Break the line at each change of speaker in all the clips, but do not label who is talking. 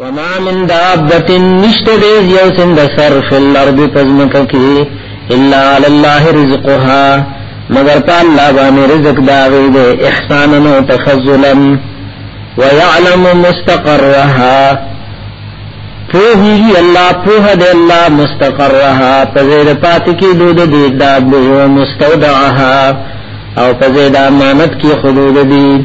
وما من دابت نشت دیز یو سند سر فی الارض پزمک کی الا علی اللہ رزقها مگر پا اللہ بانی رزق داغی دے احسانا و تفضلا ویعلم مستقرها پوهیږي الله پوه دی الله مستقرها په زیر پات کې دود دې داد به مستودعها او په زید امانت کې حدود دي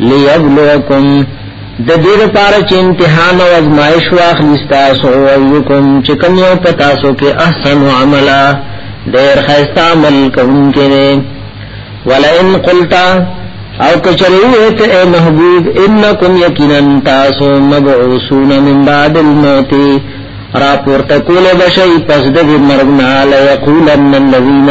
لیبلوکم د دې لپاره چې امتحان او ازمایش واخلي تاسو او یکم چې کوم یو پتا سو کې احسن عملا ډېر خیستا عمل کوونکې نه ولئن قلتا او کچریه ته اے محبوب انکم یقینا تاسو مبعوثون من بعد الموت را پورته کول بشي پس د مرګ نه لا یقولن الذین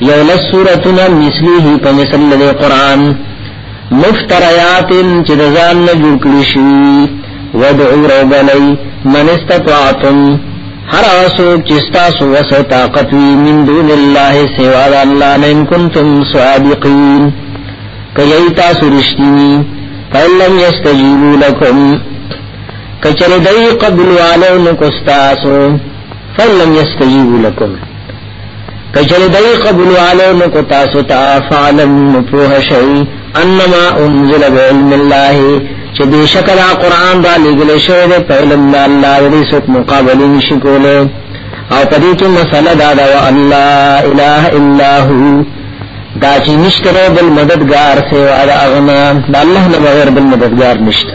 یو لس سورتنا مثلیه په مثل د قران مفتریات چې د ځان نه جوړ کړی شي ودعو ربلی من استطعتم هر اوسو چې تاسو وسه طاقت وي من دون الله سوا د الله نه ان کنتم صادقین کای تاسو رښتینی فلم یستجیبوا لكم کچره دای قبول والو نو کو تاسو فلم یستجیبوا لكم کچری دای قبول علی نو کو تاسو ته فعلم نپوه شئی انما انزل بعلم الله چې دې شکل قرآن دا لګل شوی دی په علم الله دې څوک مقابله نشي کوله او په دې کې مسله دا ده الله اله الا هو دا چې نشته بل مددگار سوا د اغنا د الله نه بغیر بل مددگار نشته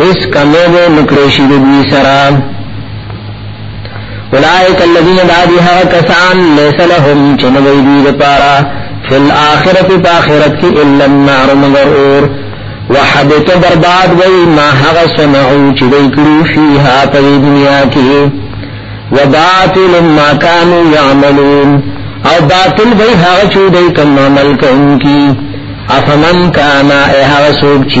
هیڅ کمی به نکړې شي د دوی سره اولئک الذین دادی هغه کسان لیس لهم چې نه وي دوی لپاره فی الاخرة په آخرت کې الا النار مگر اور وحبت برباد وی ما هغه سمعو چې دوی کړو فیها په دنیا کې وباطل ما كانوا يعملون او باطل وی هغه چې دوی کوم عمل کوي افمن کانا اے هغه سوک چی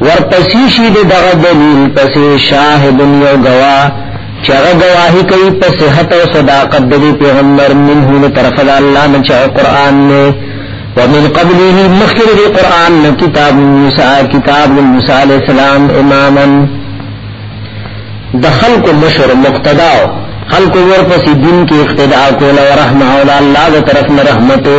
ورپسې شي دغه دلیل پسې شاهد یو گوا چې هغه گواهی کوي په صحت او صداقت د پیغمبر منه له طرف د الله نه چې قران نه ومن قبله مخکر دی قرآن نه کتاب موسی کتاب موسی علیہ السلام اماما دخل کو مشر مقتدا خلق ورپسې دین کې اقتدا کول او رحمه الله الله طرف نه رحمتو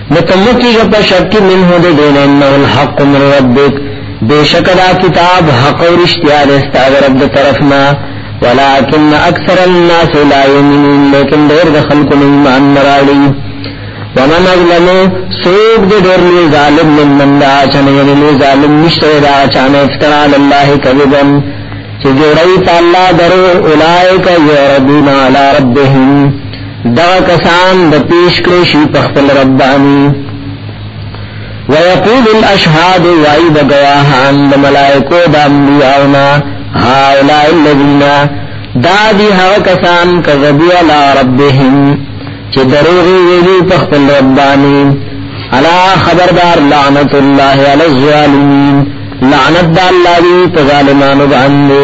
نو ته مه کېږه په شک کې منه د دې نه انه الحق من ربک بېشکه دا کتاب حق او رښتیا دی ستا د رب د طرف نه ولكن اکثر الناس لا يؤمنون لیکن ډېر د خلکو نه ایمان نه راړي ومن اظلم سوق دې ډېر لوی ظالم من من دا چې نه یې لوی ظالم نشته دا چې نه افترا الله کذبا چې جوړي تعالی درو اولائک یردون علی ربهم دا کسان د پیش کړی شي په خپل رب باندې ويقول الاشهاد وای د گواهان د ملائکو د انبیاءنا هؤلاء الذين دا دی هغه کسان کذبوا على ربهم چې دروغ ویلي په خپل رب باندې الا خبردار لعنت الله علی الظالمین لعنت الله دی په ظالمانو باندې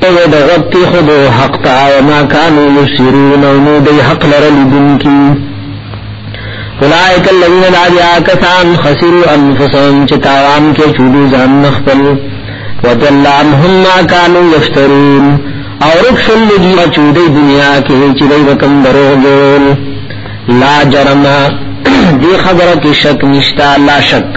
ته د غوږ کېښودو حق ته وما کانو یبصرون او نو دی حق لره لیدونکي اولئک الذین دا بیا کسان خسروا انفسهم چې تاوان کې چودي ځان خپل وضل عنهم ما کانو یفترون او رخصل لدی چودي دنیا کې چې دوی وکم درو جوړ لا جرم دی خبره کې شک نشتا لا شک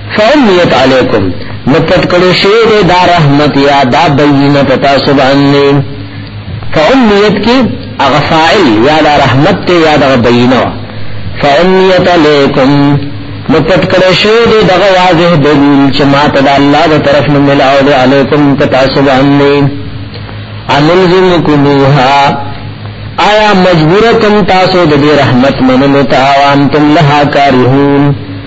فعمیت علیکم نو پټ کړو شی دې دا رحمت یا دا بینه پتا سبحانه فعمیت کی اغفائل یا دا رحمت ته یا دا بینه فعمیت علیکم نو پټ کړو شی دې دا واضح دلیل چې ما ته الله د طرف نه ملاو دې علیکم پتا سبحانه انلزمکموها آیا مجبورکم تاسو د رحمت منلو ته وانتم لها کارهون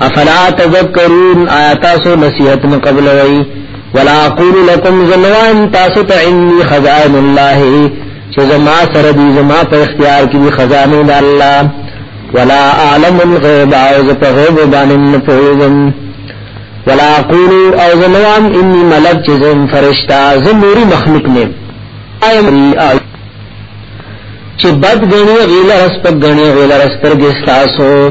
افلا تذکرون آیاتا سو نصیحت من قبل وئی ولا اقول لكم زنوان تاسو ته انی خزائن الله چې زما سره دی زما په اختیار کې دی خزانه د الله ولا اعلم الغیب او زه په غیب باندې نه پوهیږم ولا اقول او زنوان انی ملک چې زم فرشتہ زموري مخلوق نه ایم چې بد غنی غیله رس په غنی غیله رس ترګستاسو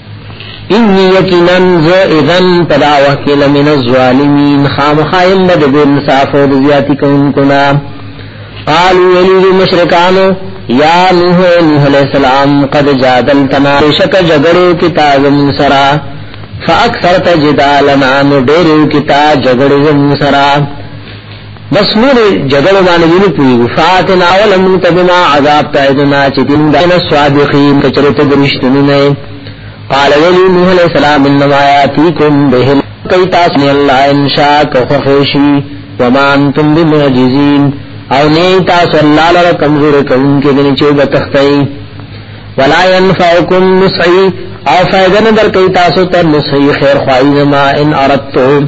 انی یقینا ز اذن پدا وکیل من الظالمین خامخایم د بے انصاف او زیاتی کوونکو نا قالو یلی مشرکانو یا نوح نوح علیہ السلام قد جادلتنا شک جګړو کی تازم سرا فاکثرت جدالنا نو ډیرو کی تا جګړو زم سرا بس نور جګړو باندې ویني پوي فاتنا ولم تبما عذاب تعذنا چې دین دین صادقین کچرته درشتنی نه قال ولی نوح علیہ السلام انما یاتیکم به کوي تاسو نه الله ان شاء کوخشی وما انتم بمعجزین او نه تاسو الله لپاره کمزور کوونکې دي چې د تختای ولا ينفعكم نصحي او فائدہ نه در کوي تاسو ته نصحي خیر خوایي ما ان اردتم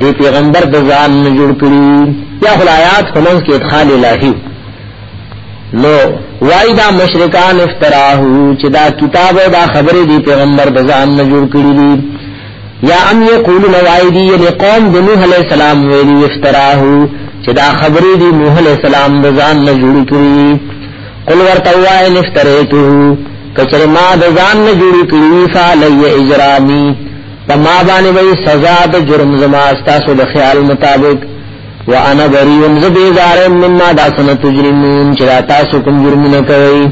دی پیغمبر د ځان نه جوړ کړی یا خلایات کومنس کې ادخال الہی نو وای دا مشرکان افتراه چې دا کتاب او دا خبره دی پیغمبر د ځان نه جوړ کړی دی یا ام یقولون وای دی یعنی قوم د نوح علی السلام ویلی افتراه چې دا خبره دی نوح علی السلام د ځان نه جوړ کړی قل ورته وای نفتریته کچره ما د ځان نه جوړ کړی فعلی اجرامی فما باندې وی سزا د جرم زما تاسو د خیال مطابق وانا بری ز بیزار مما دا سن تجرمون چې تاسو کوم جرم نه کوي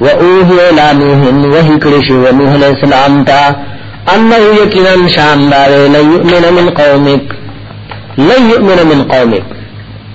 و اوه لا نوح وحی کړی شو نوح علیہ السلام تا انه یقینا شان دار لا یؤمن من قومک لا یؤمن من قومک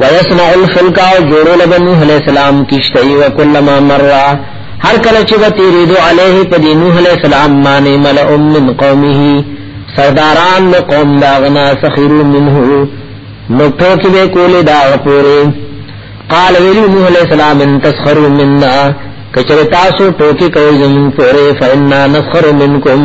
ويصنع الفلك جوړو لبنو عليه السلام کشتي وكلما مر هر کله چې به تیریدو علیه په دې نوح علیہ السلام باندې ملئ من قومه سرداران له قوم دا غنا سخرو منه نو ټوکی به کولې دا پوره قال ویلو نوح علیہ السلام ان تسخروا منا کچره تاسو ټوکی کوي زمون پوره فإنا نسخر منکم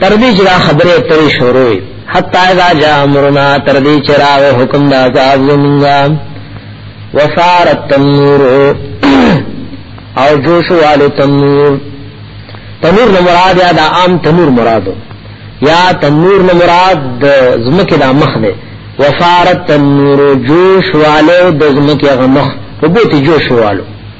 تر دې چې دا خبرې اترې شروع وي حتی اذا جاء امرنا تر دې چې راغی حکم د عذاب زمونږه وفار التنور او جوش والو تنور تنور نه مراد یا دا عام تنور مرادو یا تنور نه مراد د زمکه دا مخ دی وفار التنور جوش والو د زمکه غمخ وبوتی جوش والو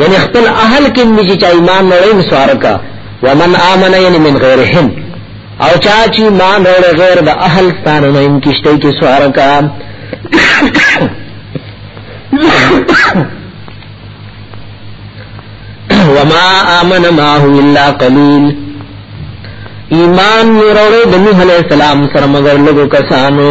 یعنی خپل اهل کې نږي چې ایمان لري مسوارکا ومن امن یعنی من غیرهم او چا چې ایمان لري غیر د اهل ستانه نه ان کیشته کې سوارکا وما امن ما هو الا قليل ایمان نور د نوح علیہ السلام سره مگر لګو کسانو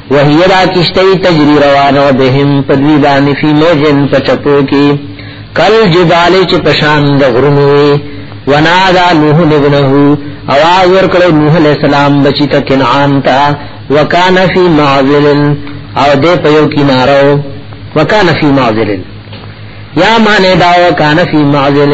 وهي دا کشتی تجری روانو بهم پدوی باندې فی موجن پچپو کی کل جبال چ پشان د غرونو ونادا نوح ابنه اواز ورکړو نوح علیہ السلام بچی ته کنعان تا وکان فی معذل او دې په یو کینارو وکان فی معذل یا معنی دا وکان فی معذل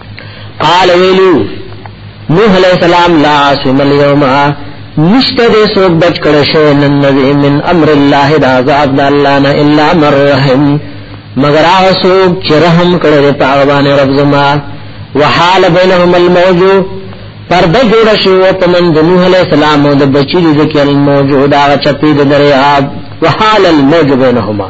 قال ویلو نوح علیہ السلام لا عاصم اليوم نشته دې څوک بچ کړه شو نن نبی من امر الله دا عذاب د الله نه الا مر رحم مگر هغه څوک چې رحم کړي دې په هغه باندې رب زما وحال بینهم الموج پر د جوړ شو په من د نوح علیہ السلام او د بچی دې کې الموج دا چپی د دریاب وحال الموج بینهما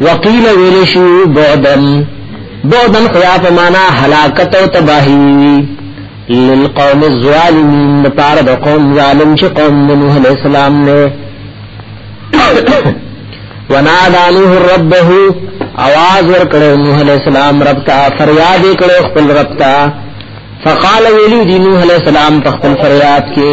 وقیل ویل شو بعدن بعدن خدا په معنا هلاکت او تباہی للقوم الظالمین لپاره د قوم ظالم چې قوم نوح علیہ السلام نه ونادى نوح ربه आवाज ور کړو نوح علیہ السلام رب ته فریاد کړو خپل رب ته فقال ویلی دی نوح علیہ السلام په خپل فریاد کې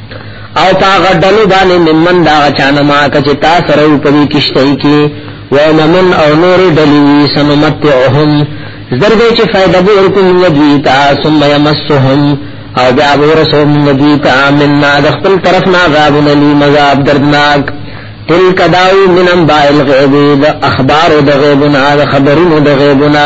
او پاغه ډلو باندې ممن دا چانه ما کچ تا سره په دې کشته کې و ممن او نور ډلې سنمتعهم زرګې چې فائدہ به ورکوم دوی تا ثم يمسهم او بیا ورسوم دوی تا مننا د خپل طرف نه عذاب نلی مذاب دردناک تلک داو من انباء الغیب د اخبار د غیبنا د خبرونو د غیبنا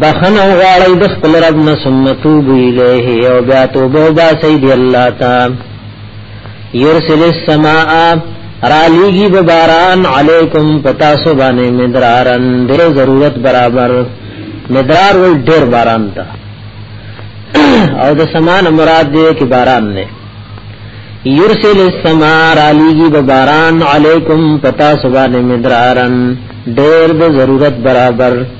بخنه غواړی د خپل رب نه ثم توبو الیه او بیا توبه باسي دی الله تا یرسل السماء را لیگی بباران علیکم پتا سبانی مدرارن دیر ضرورت برابر مدرار وی دیر باران تا او د سمان مراد دی کی باران نه یرسل السماء را لیگی بباران علیکم پتا سبانی مدرارن دیر د ضرورت برابر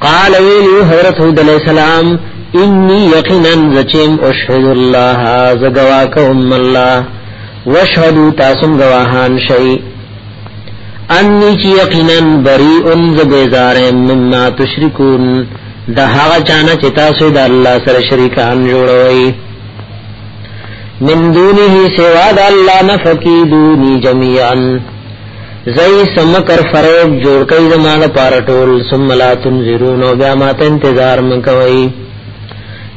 قال ویلی حضرت هود علیہ السلام انی یقینا زچم اشهد الله زګواکم الله واشهدوا تاسم گواهان شی انی چی یقینا بریء زبیزار مما تشرکون د هغه چانه چې تاسو د الله سره شریکان جوړوي من دونه سوا د الله نفقیدونی جميعا زئی سمکر فریب جوړ کئ زمانه پار ټول ثم لا تنذرون او بیا ماته انتظار مکوي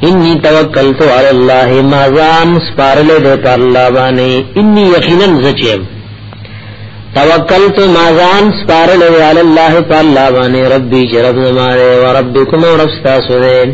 انی توکلت علی الله ما زان سپارل دې پر الله باندې انی یقینا زچم توکلت ما زان سپارل دې علی الله پر الله باندې ربي جرب زماره وربکم ورستا سره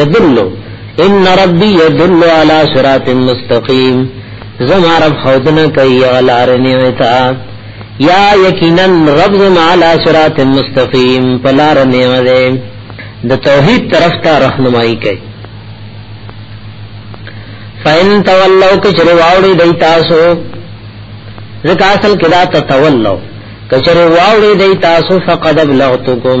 يدل ان ربي يدل على صراط مستقيم زما رب خودنه کوي غلار نیوتا یا یقینا رب زما على صراط مستقيم پلار نیوته د توحید طرف ته راهنمایي کوي فین تولو کچره واوړي دای تاسو ځکه اصل کې دا تولو کچره واوړي دای تاسو فقد بلغتکم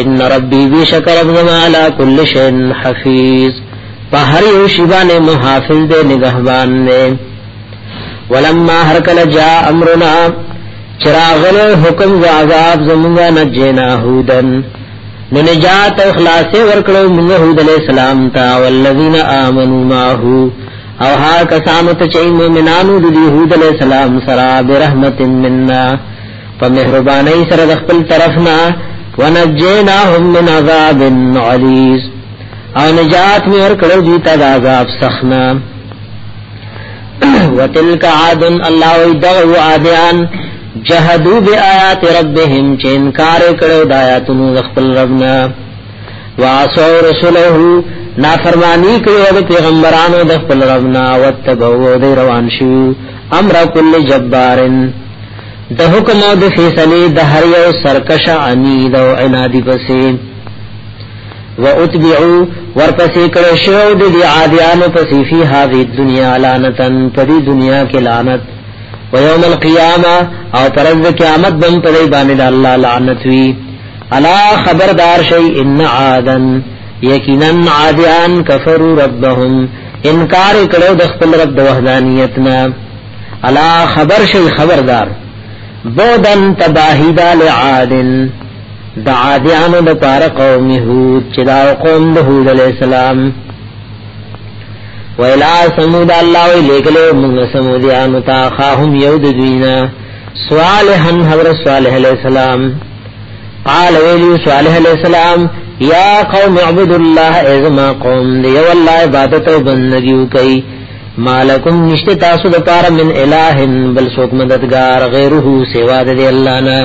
ان ربی بیشک رب زما علی کل شین حفیظ په هر یو شی باندې محافظ دې نگهبان دې ولما هر کله جا امرنا چراغل حکم و عذاب زمونږه نجینا هودن نو نجات او خلاص ورکړو موږ هود علی السلام تا والذین آمنوا معه او ها کسانو ته چې مومنانو د یهود علی السلام سره برحمت مننا په مهرباني سره د خپل طرف نه ونجيناهم من عذاب علیز او نجات می ور کړو دي تا عذاب سخنا وتلک عاد الله ويدعو عادیان جهدو بی آیات ربهم چې انکار کړو د آیاتونو د خپل ربنا واسو رسوله نافرمانی کړو د پیغمبرانو د خپل ربنا وتبعو د روان شو امر کل جبارن د حکم او د فیصله د هر یو سرکش عنید او عنادی پسې و اتبعو ورپسې کړه شو د دی عادیانو پسې فی هذه دنیا لعنتن په دې دنیا کې لعنت و یوم القیامه او پرز قیامت بم په دې باندې د الله لعنت وی الا خبردار شی ان عادن یقینا عادیان کفروا ربهم انکار کړو د خپل رب د وحدانیت نه الا خبر شي خبردار بودن تباهی دا لعادن دا عادیانو دا پار قوم هود چه دا قوم دا هود علیہ السلام ویلا سمود اللہ وی لیکلو منگ سمودیانو تا خاهم یود دوینا صالحا حضرت صالح علیہ السلام قال ویلی صالح علیہ السلام یا قوم عبد الله ازما قوم دی والله عبادت او بندگیو کوي مالکم نشته تاسو د پاره من الہ بل څوک مددگار غیره سوا د الله نه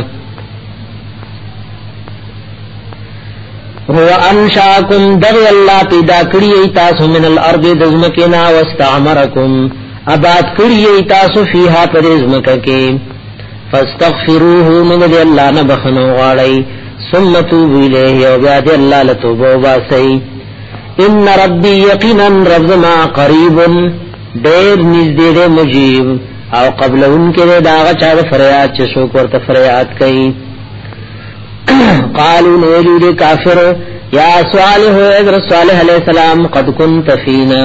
هو انشاکم دغ الله پیدا کړی تاسو من الارض دزمکنا واستعمرکم آباد کړی تاسو فیها پر زمکه کې فاستغفروه من دی الله نه بخنو غاړی ثم توبو الیه او بیا دی الله لتوبو باسی ان ربی یقینا رب زما قریب دیر نزدې دې مجیب او قبل ان کې دا غچا فریاد چې څوک ورته فریاد کوي قالو نویلو دې کافر یا صالح اذر صالح علیہ السلام قد كنت فینا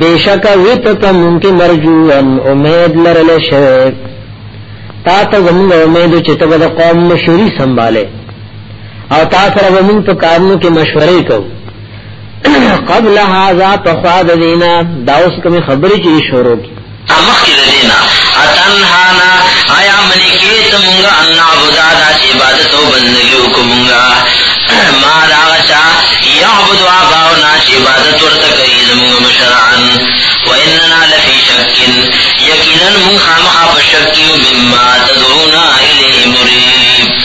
بیشک ویت ته مونږ کې مرجو ان امید لرل شوه تا ته زموږ امید چې ته د قوم مشوري سنباله او تاسو سره به موږ په کارونو کې مشورې کوو قبل هذا تخاد دینا دا اوس کوم خبرې چې شروع کی
امخ کې دینا اتنهانا آیا منی کې ته موږ ان عبادت د عبادت او بندګي وکومږه ما راغشا یعبد آباؤنا چې عبادت ورته کوي زموږ مشران واننا لفی شک یقینا موږ خامخا په شک یو مما تدعونا الیه مریب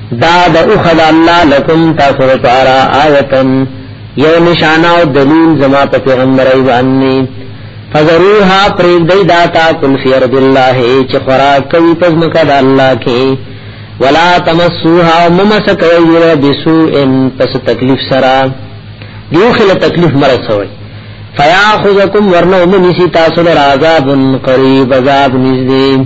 دا
د اوخد الله لکم تاسو لپاره آیتن یو نشانه او دلیل زما په پیغمبر ای باندې فزروها پریدی دا تا کل فی ارض الله چې خوراک کوي پس مکه د الله کې ولا تمسوها ممسک ویره بسو ان پس تکلیف سرا دیو خله تکلیف مرسوي فیاخذکم ورنو منسی تاسو لرا عذاب قریب عذاب نزدې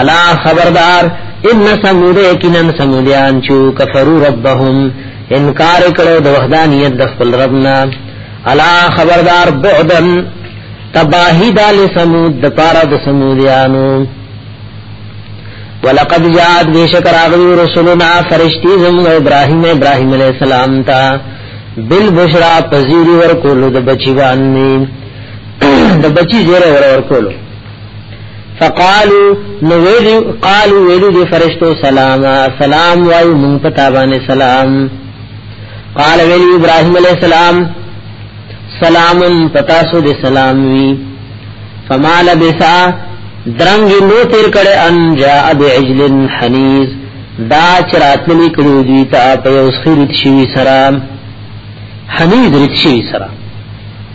الا خبردار ان سمود یقینا سمودیان چو کفرو ربهم انکار کړو د وحدانیت د خپل ربنا الا خبردار بعدن تباہی دال سمود د پارا د سمودیانو ولقد جاءت بشکر اغلی رسولنا فرشتي زم ابراهيم ابراهيم عليه السلام تا بالبشرا پذيري ور کولو د بچي باندې د بچي زیره ور ور کولو فقالو نو ویلو قالو ویلو دی فرشتو سلاما سلام وای مونږ په تابانه سلام قال ویلی ابراهیم علیہ السلام سلام پتا سو دے سلام وی فما لبسا درنګ نو تیر کړه ان جاء بعجل حنیز دا چراتلی کړو دی تا په اوس خیرت شوی سلام حنیز رت شوی سلام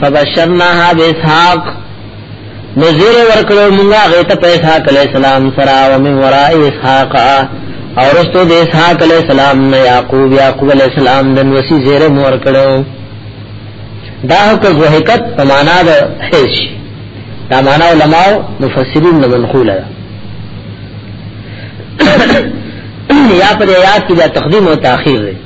فبشرناها باسحاق نذیر ورکړو موږ غي ته پیسا کله سلام سرا او من ورا اسحاق او رستو د اسحاق علی السلام نه یعقوب یعقوب علی السلام د وسی زیر مور کړو دا کو زهکت په معنا د حیش دا معنا علماء مفسرین نه منقوله یا پر یاد کی دا تقدیم او تاخیر دی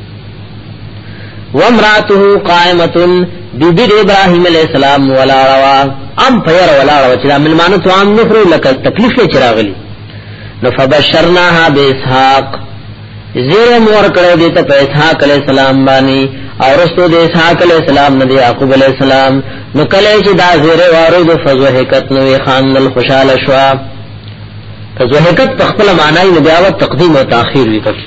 وامراته قائمه بی بی ابراهیم علیہ السلام ولا روا ام پیر ولا روا چې ملمانو تو عام نخرو لکه تکلیف یې چراغلی نو فبشرناها باسحاق زیر مور کړو دې ته اسحاق علیہ السلام باندې او رسو دې اسحاق علیہ السلام نه یعقوب علیہ السلام نو کله چې دا زیر وارو د فزوهکت نو خان ال خوشاله شوا فزوهکت په خپل معنی نه بیا تقدیم او تاخير وکړي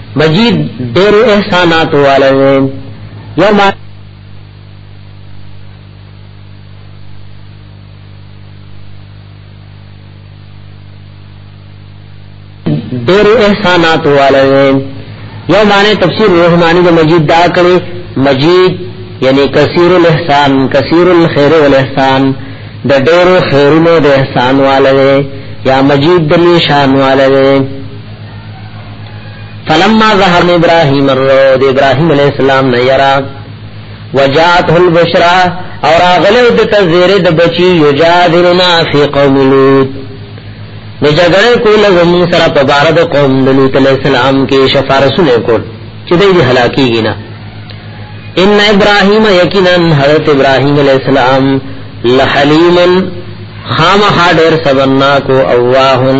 مجید ډېر احسانات والے یو ما ډېر احسانات والے یو معنی تفسیر رحمانی د مجید دا کړي مجید یعنی کثیر الاحسان کثیر الخير والاحسان د ډېرو خیرونو د احسان والے یا مجید د نشان والے فلما ظهر ابراهيم الرود ابراهيم عليه السلام نه يرا وجاءته البشرى اور اغلو د تزیر د بچی یجادلنا فی قوم لوط نو جګړه کول زمون سره په بار د قوم د لوط علیہ السلام کې شفارسونه کول چې دوی دې هلاکیږي نه ان ابراهیم یقینا حضرت ابراهیم علیہ السلام لحلیم خامخا ډیر صبرناک او اواهن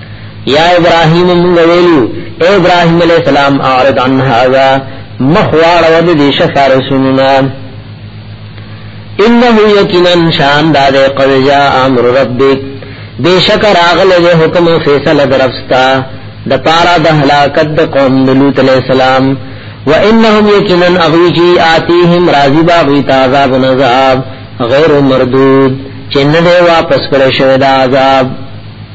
یا ابراهیم موږ ویلو اے ابراهیم علیہ السلام اعرض عن هذا مخوار ود دې شفارسونا انه یقینا شان داد قد جاء امر ربک بشکر اغل دې حکم فیصله درفستا د پارا د هلاکت د قوم لوط علیہ السلام وانهم یقینا اغوجی آتیهم راضبا غی تعذاب نذاب غیر مردود چنه واپس کړه شوی دا عذاب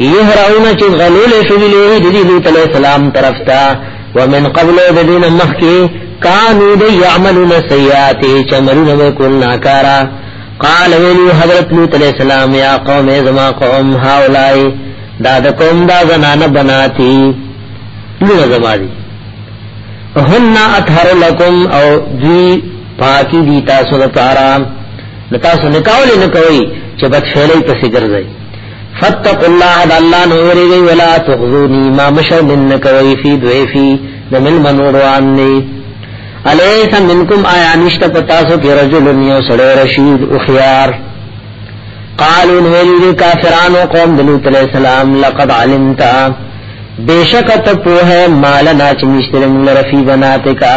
یهراونا چې غلول شوی لوی د دې لوط علی السلام طرف ته ومن قبل د دین مخکی کانو د یعملون سیئات چمرون وکول ناکارا قال ویلی حضرت لوط علیہ السلام یا قوم زما قوم هاولائی دا د قوم دا زنان بناتی لوط زما دی هن اطهر لکم او دی پاکی دی تاسو د پارام لتاسو نکاول نه کوي چې بد فعلی پسې ګرځي فتق الله د الله نو ویریږي ولا تخذوني ما مشر من کوي فی دویفی د مل منور واني الیس منکم آیا نشته پتا سو کې رجل یو سړی رشید او خيار قالوا نویل کافرانو قوم دلوت علیہ السلام لقد علمتا بیشک ته په مال ناچ مشترم لرفی بناتکا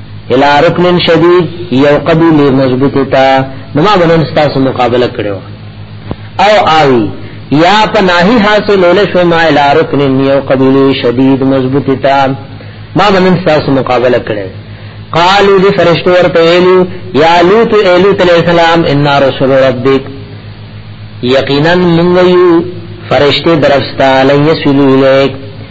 الى رکن شدید یو قبیل مضبوط تا نما بنن ستاسو مقابله کړو او آوی یا په ناهی حاصل ول شو ما الى رکن یو قبیل شدید مضبوط تا ما بنن ستاسو مقابله کړو قالو دی فرشتو ورته ویلو یا لوط ایلو علیہ السلام ان رسول ربک یقینا من یو فرشتي درستا لن یسلو الیک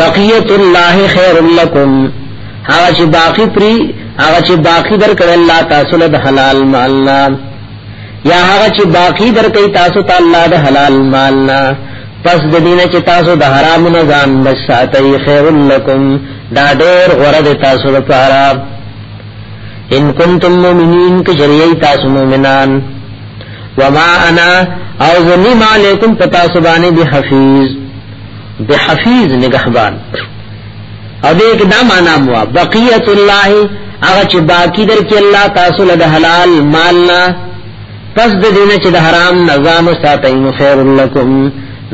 بقیت الله خیر لکم هغه چې باقی پری هغه چې باقی درکړ الله تاسو له حلال مال نه یا هغه چې باقی درکې تاسو ته الله د حلال مال نه پس د دینه چې تاسو د حرام نه ځان بچاتای خیر لکم دا ډېر غره د تاسو لپاره ان کنتم مؤمنین که جریئی تاسو مؤمنان وما انا او ذنی ما علیکم پتا سبانی بحفیظ د حفیظ نگهبان او دې کې دا معنا مو بقیت الله هغه چې باقی در کې الله تاسو له حلال مال نه پس د دینه چې د حرام نظام ساتي نو خیر لکم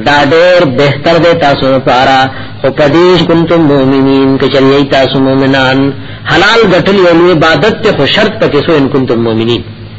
دا ډېر بهتر دی تاسو لپاره او پدیش کنتم مؤمنین کچری تاسو مؤمنان حلال غټل یو عبادت ته شرط پکې سو ان کنتم مؤمنین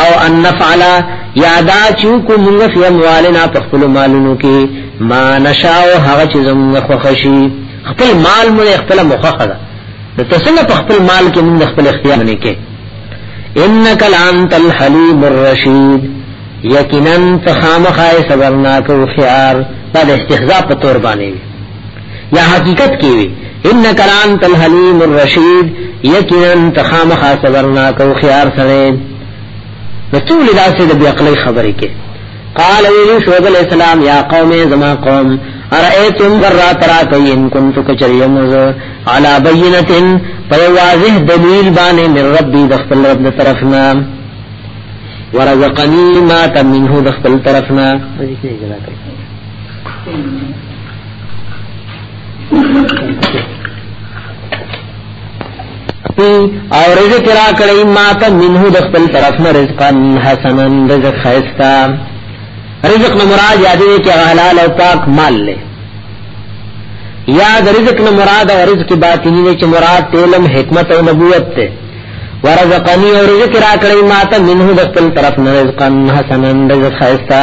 او ان نفعل یادا چوکو موږ فی اموالنا په خپل مالونو کې ما نشاو هغه چې زموږ خوښشي خپل مال مو خپل مخخه ده نو تاسو په خپل مال کې موږ خپل اختیار نه کې انک لانت الحلیم الرشید یقینا تخامخای صبرناک او خيار دا استهزاء په تور باندې یا حقیقت کی وی ان کران تل حلیم الرشید یقینا تخام خاصبرنا کو خيار سره نو ټول داسې د بیا عقلی خبرې کې قال ویلی شعیب علیہ السلام یا قوم زما قوم ارئیتم غرا ترا کئی ان کنتو کچریمز علا بینتن فیواضح دلیل بانے من ربی دخل رب دا طرفنا ورزقنی ما تمنه دخل طرفنا او رزق را کړی ما ته منه د خپل طرف نه رزقا حسنا رزق خیستا رزق نه مراد یاد دی چې حلال او پاک مال له یا د رزق نه مراد او رزق باطنی نه چې مراد علم حکمت او نبوت ته ورزقنی او رزق را کړی ما ته منه د خپل طرف نه رزقا حسنا رزق خیستا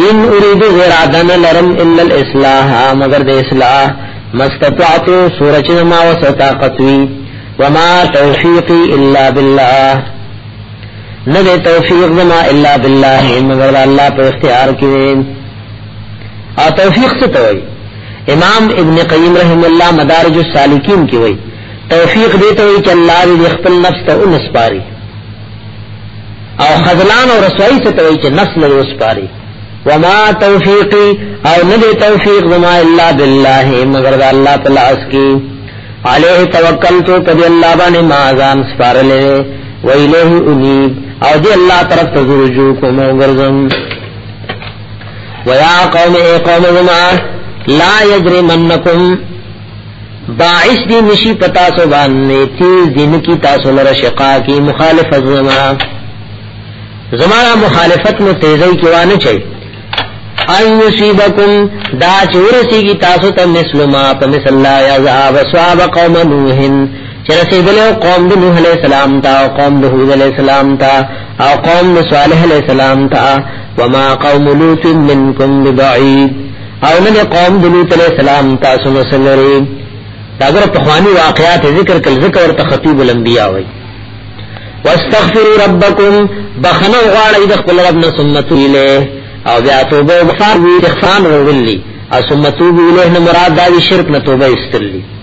ان اريد غير عدن لرم الا الاصلاح مگر د اصلاح مستطعت سورچ ما وستا قطوي وما توفيقي الا بالله نه د توفیق زما الا بالله مگر الله په اختیار کې او توفیق څه ته وایي امام ابن قیم رحم الله مدارج السالکین کې وایي توفیق دې ته وایي چې الله دې خپل نفس ته ونسپاري او خذلان او رسوایی څه توي چې نفس له وسپاري وما توفیقی او نه دی توفیق زما الا بالله مگر دا الله تعالی اس کی علیه توکلت کدی الله باندې ما ځان سپارلې و الیه انیب او دی الله طرف ته رجوع کوم او ګرځم ويا قوم اي قوم زما لا يجرمنكم باعث دی نشی پتا سو باندې تیز دین کی تاسو لره شقا کی مخالفت زما زما مخالفت نو تیزی کی وانه چي ان یصيبکم دا چورسی کی تاسو ته مسلمه په مثل الله یا ذاب ثواب قوم نوح چرسی بلو قوم د نوح علیہ السلام تا او قوم د هود علیہ السلام تا او قوم د صالح علیہ السلام تا وما قوم لوط منکم ببعید او نن قوم د لوط علیہ السلام تاسو نو سنری داګر په خواني واقعات ذکر کل ذکر ورته خطیب الانبیاء وای واستغفروا ربکم بخنه غواړی د خپل رب نه سنت اله او بیا توبه او غفار وی احسان ورولی او سنت اله نه مراد دا شرک نه توبه استلی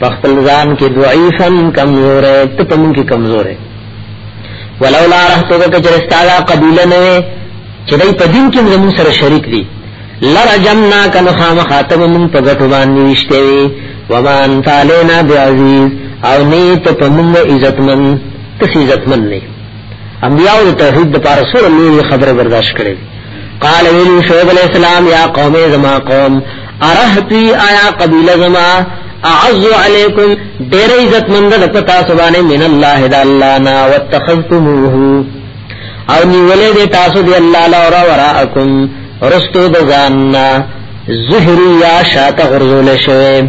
پخپل ځان کې ضعیفا کمزور ہے ته په مونږ کې کمزور ہے ولولا رحتو که چرستالا قبیله نه چې دای په دین کې زمو سره شریک دي لرجمنا کن خام خاتم من په غټو باندې وشته وي وما انت علينا بعزيز او نه ته په موږ عزتمن تسی عزتمن نه انبیاء د توحید د پاره سره لوی خبره برداشت کړي قال ویلی شعیب علیہ السلام یا قوم زما قوم ارهتی آیا قبیل زما اعز علیکم ډیر عزت مند د پتا سبانه من الله د الله نا واتخذتموه او نیولې د تاسو دی الله لا ورا وراکم رستو د ځان ظهریا شاته غرزول شوه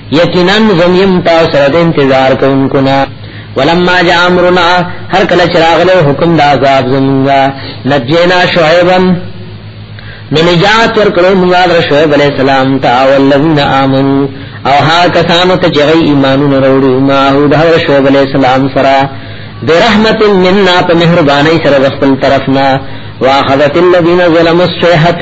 یقینا زمیم تاسو سره د انتظار کوونکو نه ولما جاء امرنا هر کله چراغ له حکم د عذاب زمونږه نجینا شعیبا نو نجات ورکړو موږ د شعیب علی السلام ته او الذین آمنو او ها کسانو ته چې ایمانونه وروړي ما هو د شعیب علی السلام سره برحمت مننا په مهرباني سره خپل طرفنا واخذت الذين ظلموا الصيحه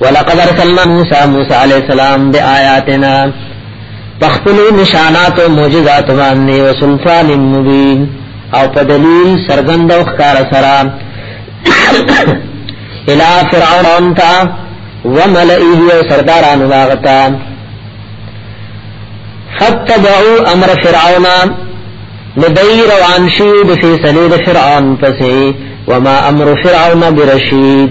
ولقد ارسلنا موسى موسى عليه السلام بآياتنا تخپل نشانات او معجزات باندې او سلطان مبين او په دلیل سرګند او ښکار سره الى فرعون انت وملئه سرداران واغتا فتبعوا امر فرعون ندی روان شو د فیصله د فرعون پسې وما امر فرعون برشید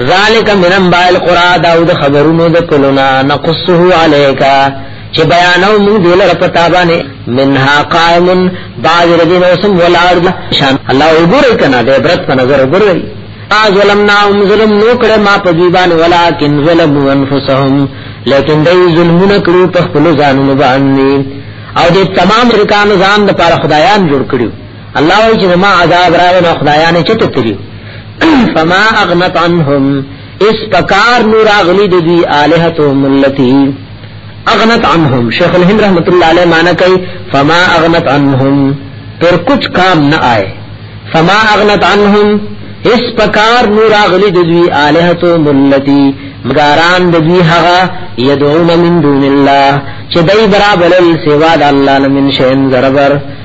ذالک من انباء القرى داود خبرونو د کلونا نقصه علیکا چې بیانو موږ دل رب تابانه منها قائم بعض الذين اسم ولارد شان الله وګورئ کنه د عبرت په نظر وګورئ ظلمنا هم ظلم نو کړه ما په دیوان ولکن ظلموا انفسهم لیکن دای ظلمونه کړو په خپل ځانونو باندې او د تمام رکان ځان د پاره خدایان جوړ کړو الله وی چې ما عذاب راوې نو خدایانه چته تری فما اغنت عنهم اس پکار نور اغلی د دی الہتهم التي اغنت عنهم شیخ الهند رحمت الله علیه معنا کوي فما اغنت عنهم پر کچھ کام نہ آئے فما اغنت عنهم اس پکار نور اغلی د دی الہتهم التي مگاران د دوی هغه یدعون من دون الله چې دای برابر سوا د الله لمن شین زربر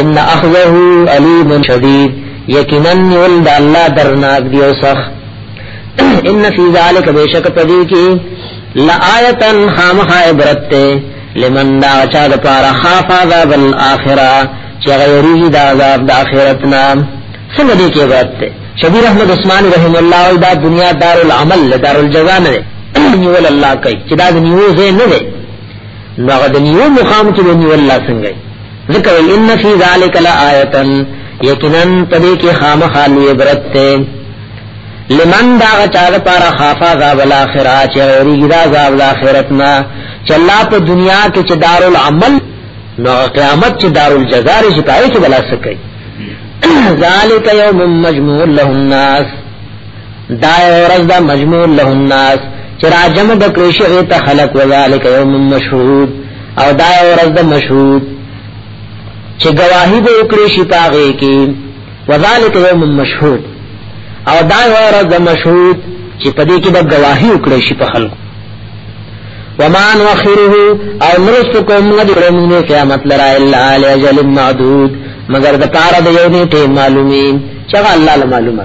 ان اخذه علیم شدید یقینا نیول د الله درناک دی او سخ ان فی ذلک بیشک پدی کی لآیتا خامخ عبرت ته لمن دا چا د پار خاف عذاب الاخره چې غیری د عذاب د اخرت نام څنګه دی کې عبرت ته شبیر احمد عثمان رحم الله او دا دنیا دار العمل دار الجزا نه نیول الله کوي چې دا نیو زه نه دی نو غد نیو مقام کې نیول الله څنګه ذکر ان فی ذلک لآیتا یقینا پدې کې خامخا لوی عبرت ته لمن دا چا د پاره خافا عذاب الاخره چې ورګی دا عذاب الاخرت نه چلا په دنیا کې چې دار العمل نو قیامت چې دار الجزاء چې پای کې بلا سکے ذالک یوم مجموع له الناس دا ورځ دا مجموع له الناس چې راجم د کریشه ته خلق وذالک یوم مشهود او دا ورځ د مشهود چې گواہی به کریشي پاغه کې وذالک یوم مشهود او دا ورځ د مشهود چې په دې کې به گواہی وکړي شي په خلکو ومان وخره او نرست کوم ندی رمونه قیامت لرا الا علی اجل معدود مگر د پاره د یو نیټه معلومین چې الله معلومه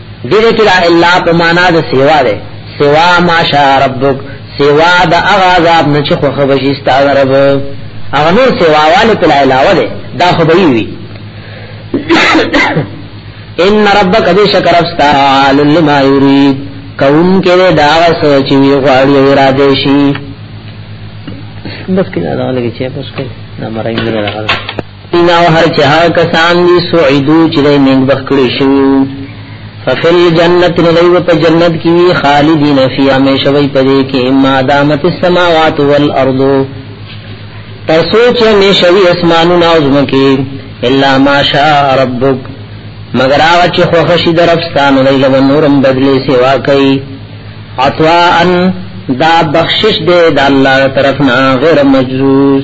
دیده کی لا الا پا مانا دا سوا دے سوا ما شا ربک سوا دا اغا عذاب نچی خوخ بشیستا دا رب اغا نور سوا والی پلا علاوه دے دا خبری وی ان ربک دے شکر افستا عالن لما یرید کون کے دے داغا سوچی وی غاڑی و ارادے شی بس کنا دا لگی چی بس کنا نمرائی مدر آغا اینا او هر چا کسان دي سعیدو چې دای ننګ بخکړي شو ففل جنت نلیو په جنت کې وی خالدین فی همیشه وی پدې کې ما دامت السماوات والارض تر سوچ می شوی اسمانونه او زمکه الا ما شاء ربک مگر هغه چې خو خشي درفستان دی له نورم بدلی سوا کوي عطوا ان دا بخشش دے دا اللہ طرفنا غیر مجزوز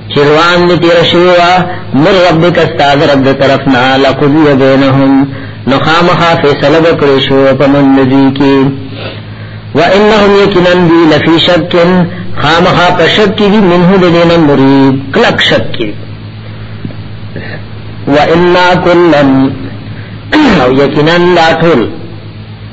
چروان دی تیر شوا من ربک استاد رب طرفنا لقضی بینهم نخامخا فیصله بکړی شو په من ندی کی وانهم یقینا دی لفی شک خامخا په شک کی منه د دینه مرید کلک شک کی وانا کلن او یقینا لا ټول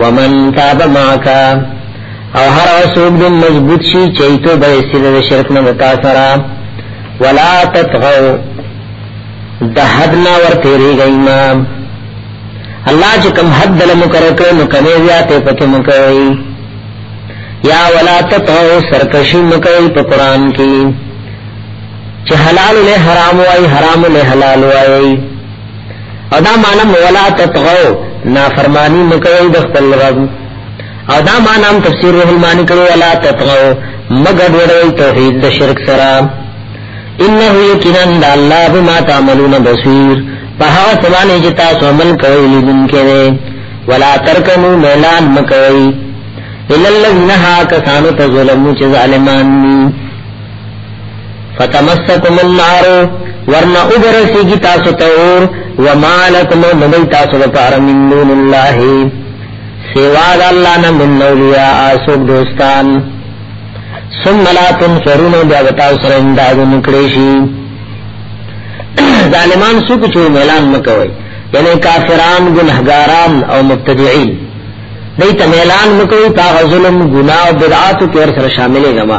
ومن تاب معك او هر اسوب دې مضبوط شي چې ته به سره شرک نه وتا سره ولا تطغوا د حد نه ور تیری گئی ما الله چې کوم حد دل مقرر کړ نو کمه زیاته پکې مکوي یا ولا تطغوا سرکشی مکوي په قران کې چې حلال له حرام وای حرام له حلال وای او دا معنا ولا تطغوا نافرمانی مکوئ د خپل رب او دا معنا هم تفسیر روح المانی کړو ولا تطغوا مگر وړي توحید د شرک سره انه یقینا د الله بما تعملون بصیر په هغه سبانه چې تاسو عمل کوئ لیدون کوي ولا ترکنو ميلان مکوئ الا الذين ها کسانو ته ظلمو چې ظالمان دي فتمسکم النار ورنه وګرسیږي تاسو ته اور وما لكم نبي تاسو لپاره من دون الله سوا د الله نه من اولیاء اسوک دوستان ثم لا تنصرون بیا تاسو سره امداد نکړي شي ظالمان سوک چې اعلان مکوي یعنی کافران ګناهګاران او مبتدعين دای ته اعلان مکوي تا ظلم ګناه او بدعات کې ور سره شاملې غما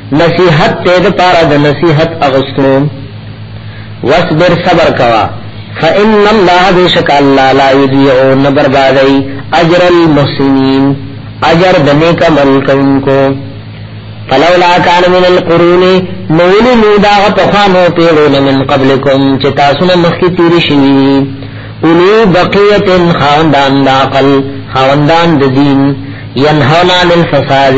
نصیحت ته د پاره د نصیحت اغستو واصبر صبر کوا فإن الله بشک الله لا يضيع نبربادي اجر المحسنين اجر دنه کا مل کو فلولا کان من القرون نول مودا پخانو پیرو من قبلکم چې تاسو نه مخکې تیر شوی اولو بقیت خاندان دا عقل خاندان د دین ینهونا للفساد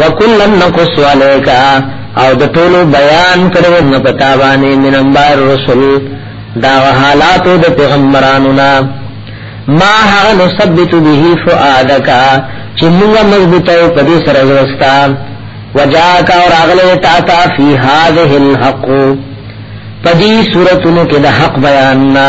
وکلن نقص علیکا او د ټولو بیان کړو نه پتا باندې من انبار رسول دا حالات د پیغمبرانو نا ما هغه نثبت به فؤادک چې موږ مضبوطه په دې سره ورستا وجاک او راغله تا تا فی هذه الحق پدی صورتونو کې د حق بیان نه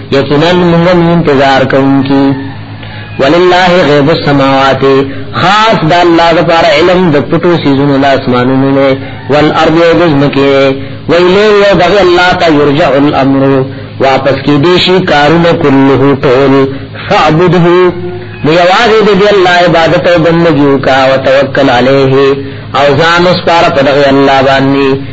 یقینا موږ انتظار کوونکی ولله غیب السماوات خاص د الله لپاره علم د پټو سيزونو د اسمانونو نه والارض یذمکه ویلی یو دغه الله ته یرجع الامر واپس کی دی شي کارونه کله ټول فعبده نو یوازې د الله عبادت او بندګي کا او توکل علیه او ځان اس پار پدغه الله باندې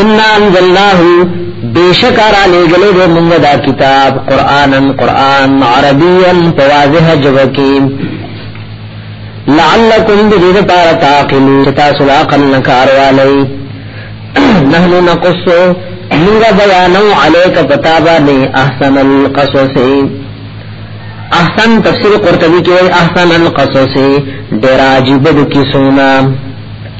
ان انزلناه بیشک را لګلې دې موږ دا کتاب قرانن قران عربین په واضح ژبه کې لعلکم دې دې پاره تعقلون چې تاسو لا عقل نه کاروالئ نحن نقص موږ بیانو علیک کتابا نه احسن القصص احسن تفسیر قرطبی کې احسن القصص ډیر عجیب د کیسونه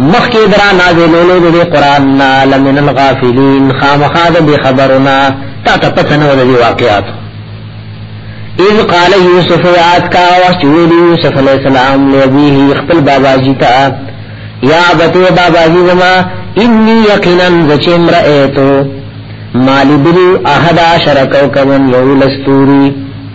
مخکې درا نازلولو د دې قران نه لمن الغافلین خامخا د خبرنا تا ته پته نه ولې واقعات اذ قال یوسف یاد کا وخت ویلی یوسف علیہ السلام لبیه خپل بابا جی تا یا بته بابا جی زما انی یقینا زچم رأیتو مالی بلی احدا شرکو کمن یولستوری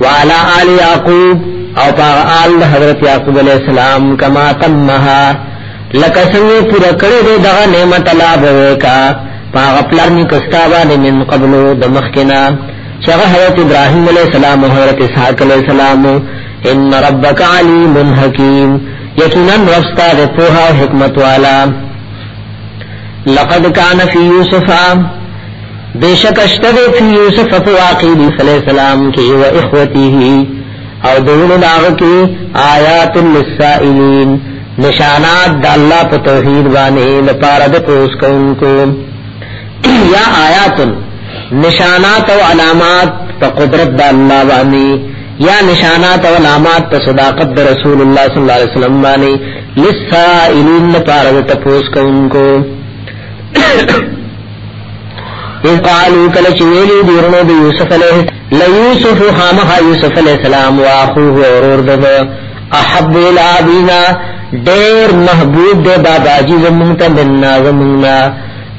وعلى آل يعقوب او پا آل حضرت يعقوب علیہ السلام کما تمہا لکا سنگی پورا کڑی دے دغا نعمت اللہ بوے کا پا غپلار نی کستابا دے من قبلو دمخکنا چغا حضرت ابراہیم علیہ السلام و حضرت اسحاق علیہ السلام ان ربک علیم حکیم یقینا رستا دے پوہا حکمت والا لقد کان فی یوسفا بیشک اشته دی فی یوسف فی واقعی دی صلی اللہ السلام کی و اخوتیه او دون داغ کی آیات للسائلین نشانات دا اللہ پا توحید بانے لپارد پوس کونکو یا آیات نشانات و علامات پا قدرت دا اللہ بانے یا نشانات و علامات پا صداقت دا رسول اللہ صلی اللہ علیہ وسلم بانے للسائلین لپارد تپوس کونکو اذ قالو کله چې ویلي دیرنو د یوسف علیه لا یوسف خامخ یوسف علیه السلام واخوه اورور دغه احب الى ابینا ډیر محبوب دی بابا جی زمونږ ته بننا زمونږه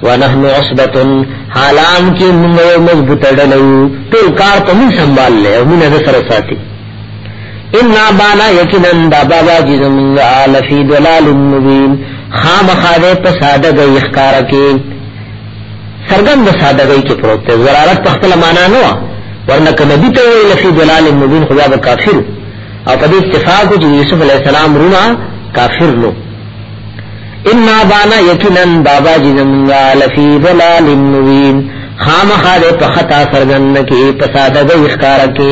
ونحن عصبه حالان کې موږ مضبوط ډلو ټول کار ته موږ سنبال له موږ سره ساتي ان بالا یقینا دا بابا جی زمونږ لفی دلال مبین خامخا دې په ساده غي ښکار کې سرګم د ساده غي کې پروت دی زرارت په خپل معنا نه ورنه کله دې ته ویل فی دلال مبین خدا به کافر او په دې اتفاق چې یوسف علی السلام رونا کافر نو ان بالا یقینا بابا جی زمونږ لفی دلال مبین خامخا دې په خطا سرګم کې په ساده غي ښکار کې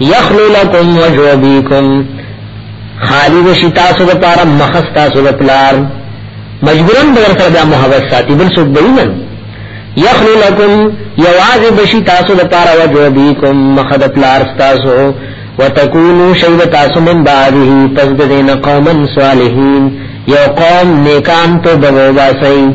یخلو لکم وجو ابیکم خالی و شتا سو دا پارا مخستا سو دا پلار مجبورن بگر سر بیا محبت ساتی بل سوک بئی من یخلو لکم یواز بشی تاسو دا پارا و جو بیکم مخد پلار ستاسو و تکونو شید تاسو من بعده پس دین قوما صالحین یو قوم نیکان تو بغوبا سی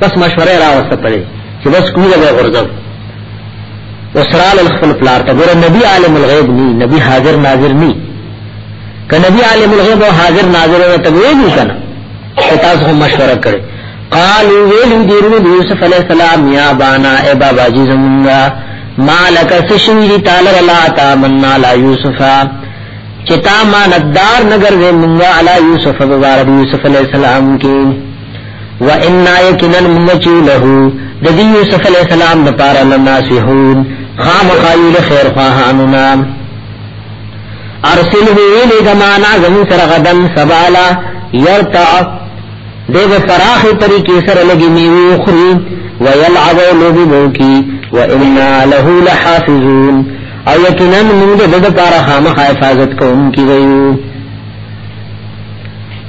بس مشوره راوسته پړې چې بس کوله به ورځو وسرال الخل پلار ته ګوره نبی عالم الغیب ني نبی حاضر ناظر ني که نبی عالم الغیب او حاضر ناظر وي ته ویلی کنه تاسو هم مشوره کړئ قالو ویلی دیرو یوسف علیہ السلام یا بانا اے بابا جی زمونگا مالک سشویری تالر لا تامنا لا یوسفا چتا ماندار نگر دے منگا علا یوسف ببارد یوسف علیہ السلام کی و انا یقینا مچو له د دې یوسف علی السلام د پاره لناسحون خامخایل خیر خواهاننا ارسله الی دمانا زمو سر غدن سبالا یرتع دیو فراخ طریقې سره لګي میوي خوري ويلعب لوبي بوکي وانا له لحافظون او یقینا موږ د دې لپاره خامخا حفاظت کوونکي یو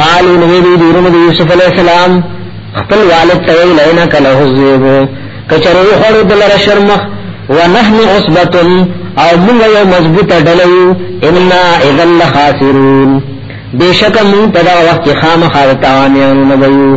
قالو نوی دی دیرون دی یوسف علیہ السلام خپل والد تاوی لینا کله حضیبو کچرو خورو دلر شرمخ ونحن عصبتن او منگا یو مضبوط ڈلیو انا اذن لخاسرون بیشک من پدا وقت خام خارتاوانیانو نبیو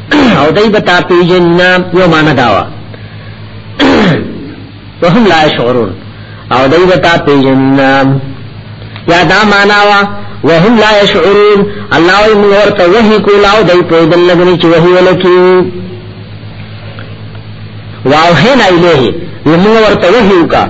او دای بتا پیجن یو معنا داوا وهم لا شعورون او دای بتا پیجن یا دا معنا وا وهم لا شعورون الله ای مور ته وਹੀ کولا او دای په دل لګنی چې وਹੀ ولکی واو هنا الیه یمو ورته وحی وکا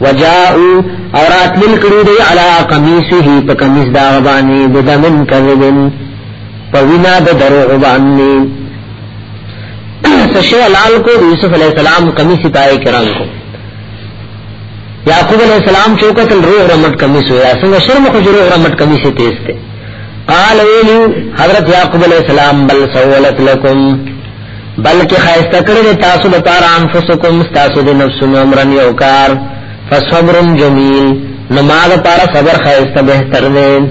وجاءو او راتلل کړي دی علا قمیصه په قمیص دا باندې د دمن کذبن په وینا د دروغ باندې سشه لال کو یوسف علی السلام قمیص پای کرام کو یعقوب علیہ السلام چوکت الروح رمت قمیص ہویا سنگ شرم کو روح رمت قمیص تیز تے قال ویلی حضرت یعقوب علیہ السلام بل سولت لکم بلکې خایسته کړی دی تاسو لپاره انفسکم تاسو د نفسونو امرن یو کار فصبر جمیل نو ما لپاره صبر خایسته بهتر دی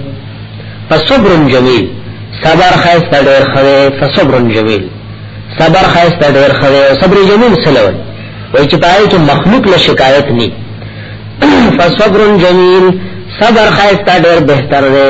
فصبر جمیل صبر خایسته ډیر خوي فصبر جمیل صبر خایسته ډیر خوي او صبر جمیل سلوي وای چې پای کې مخلوق له شکایت ني فصبر جمیل صبر خایسته ډیر بهتر دی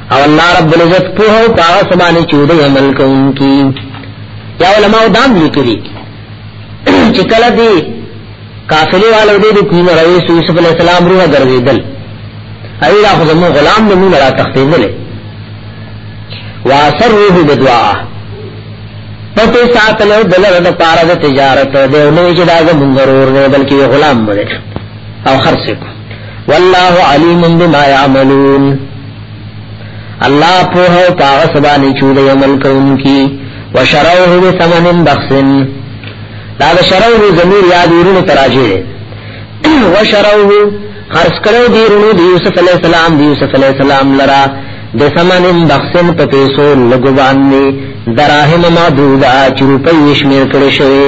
او الله رب العزت په هو پاغه سبانه چوده عمل کوونکی یا علماء دام لیکلي چې کله دی قافله والو دې کوی نه رئیس یوسف علی السلام روه ګرځیدل ای را خو زمو غلام دې موږ را تختیدل واسروه بدعا پته ساتلو دلر د پاره د تجارت دی نو چې دا زمونږ ورور دی بلکې غلام مده او خرڅ کو والله علیم بما يعملون الله په هو پاغه سبانی چود عمل کوونکی وشروه بثمن بخس دا د شروه زمیر یاد ورونو تراجه وشروه خرج کړو دی رونو دی یوسف علی السلام دی یوسف علی السلام لرا د ثمن بخسن په پیسو لګو باندې دراهم معدوده چې روپۍ شمیر کړی شوی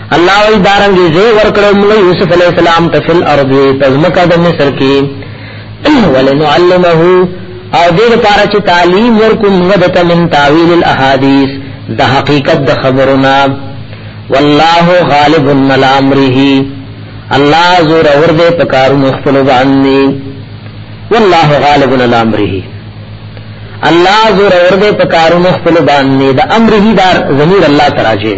الله وی دارنګ زه ورکړو موږ یوسف علی السلام ته فل ارض پزمکه د مصر کې ولنعلمه او دې لپاره چې تعلیم ورکوم غدت من تعویل الاحاديث د حقیقت د خبرنا والله غالب على امره الله زور اور دې پکار مخفل باندې والله غالب على امره الله زور اور دې پکار مخفل باندې د امره دار ضمیر الله تراجه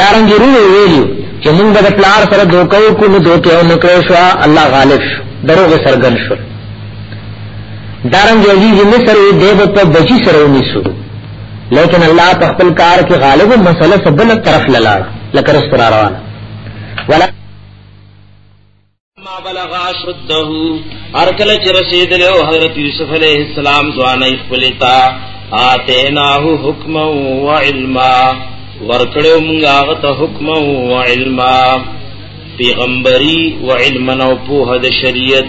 دارنګ رونو ویلو چې موږ به پلار سره دوکه وکړو نو دوکه یې نه کړو شو الله غالب شو دروغ سرګن شو دارنګ عزیز مصر یې دیو په بچی سره ونیسو لیکن الله په خپل کار کې غالب مسله سبل طرف لاله لکه رستور روان ولا
ما بلغ اشده هر کله چې رسیدل او حضرت یوسف علیه السلام ځواني خپل تا آتیناه حکم و علما ورکړو موږ هغه ته حکم و علما پیغمبري و علما او په د شریعت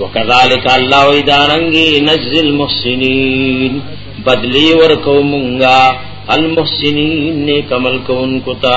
وکذالک الله و ادارنګي نزل محسنین بدلی ورکو موږ المحسنین نیک عمل کوونکو ته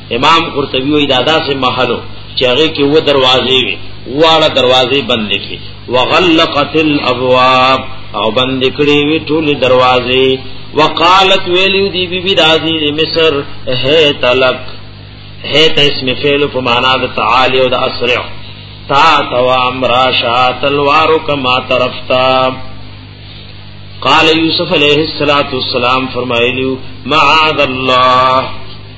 امام قرطبي وی دا داسې محلو چې هغه کې و دروازې وي واړه دروازې بند کړي وغلقت الابواب او بند کړي وي ټول دروازې وقالت ویلی دی بی بی دازی دی مصر ہے تلک ہے تا اسم فعل په معنا د تعالی او د اسرع تا توام راشا تلوارو کما طرفتا قال یوسف علیہ الصلوۃ والسلام فرمایلیو معاذ الله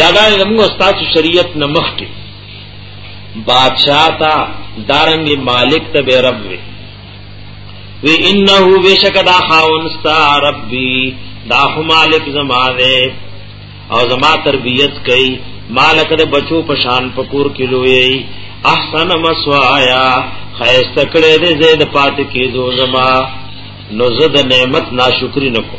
یادانه زموږ استاد شریعت نه مخ کې بادشاہ تا دارنګ مالک ته به رب وي وی انه بشک دا خاون ستا ربي دا خو مالک زما دی او زما تربیت کوي مالک د بچو پشان پکور کلو یي احسن مسوایا خیست کړه دې زید پات کې دو زما نو زد نعمت ناشکری نکو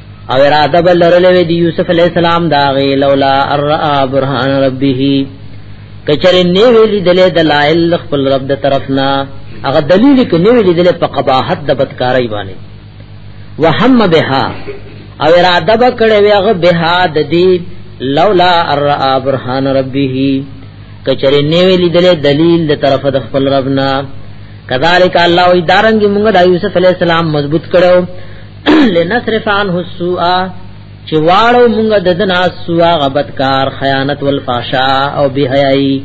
او اراده بل لرلې دی یوسف علی السلام دا غي لولا ارا برهان ربه کچره نه ویلې دلې دلائل خپل رب د طرفنا هغه دلیل کې نه ویلې دلې په قباحت د بدکارۍ باندې وهم بها او اراده وکړې هغه بها د دې لولا ارا برهان ربه کچره نه ویلې دلې دلیل د طرف د خپل ربنا کذالک الله ادارنګ موږ د یوسف علی السلام مضبوط کړو لنصرف عنه السوء چې واړو مونږ د دنا سوا غبط کار خیانت والفاشا او بهایي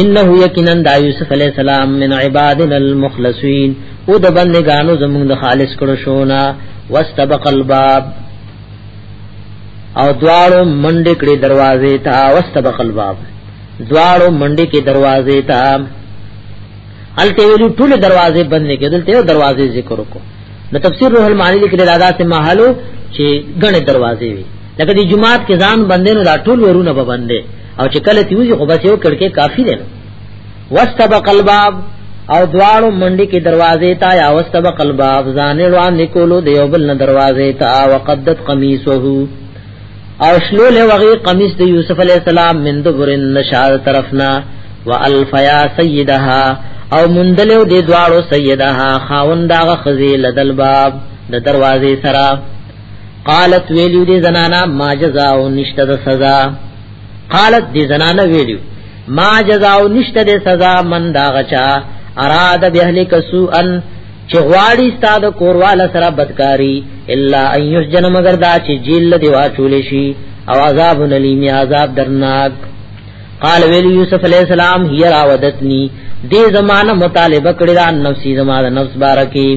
انه یقینا دا یوسف علی السلام من عبادنا المخلصین او د بندگانو زمونږ د خالص کړو شونا واستبق الباب او دواړو منډې کړې دروازې ته واستبق الباب دواړو منډې کې دروازې ته هلته ویلو ټول دروازې بند نه کېدل ته دروازې ذکر وکړو نو تفسیر روح المعانی لیکل رادا ته محلو چې ګڼې دروازې وي لکه دی جمعات کې ځان بندې نو دا ټول ورونه به بندې او چې کله تیوځي خو بس یو کړکې کافی دی واستبق الباب او دواړو منډي کې دروازې تا یا واستبق الباب ځان روان نکولو دیوبل نه دروازې تا وقدت قمیصه او شلو له وغي قمیص د یوسف علی السلام من دبر نشاد طرفنا والفیا سیدها او مندلو د دواړو سیدها خاون داغه خزی لدل باب د دروازې سره قالت ویلو دې زنانا ما جزاء نشته د سزا قالت دې زنانا ویلو ما جزاء نشته د سزا من داغه چا اراد به اهل کسو ان چې غواړي ستاد کورواله سره بدکاری الا ان یسجن مگر دا چې جیل دی واچول شي او عذاب نلیم عذاب درناک قال ویل یوسف علیہ السلام هی راودتنی دې زمانہ مطالبه کړی دا نفسي زمانہ نفس بارکی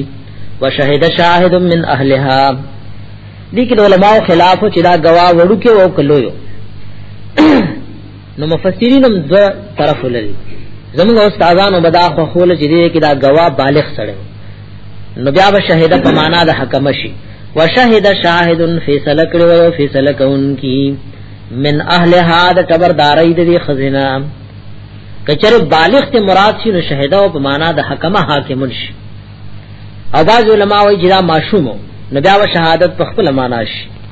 وشهد شاهد من اهلها دې کې علماء خلاف چې دا گواه وړو کې او کلو نو مفسرین هم دو طرف لري زموږ استادانو بدا خو خول چې دې کې دا غوا بالغ سره نو بیا به شهدا په معنا د حکم شي وشهد شاهد فیصله کړو او فیصله کوونکی من اهل هاد تبرداري د دې خزینه کچره بالغ ته مراد شي نو شهدا او په معنا د حکم حاکم شي او باز علماء وی جدا معشوم نو بیا و شهادت په خپل معنا شي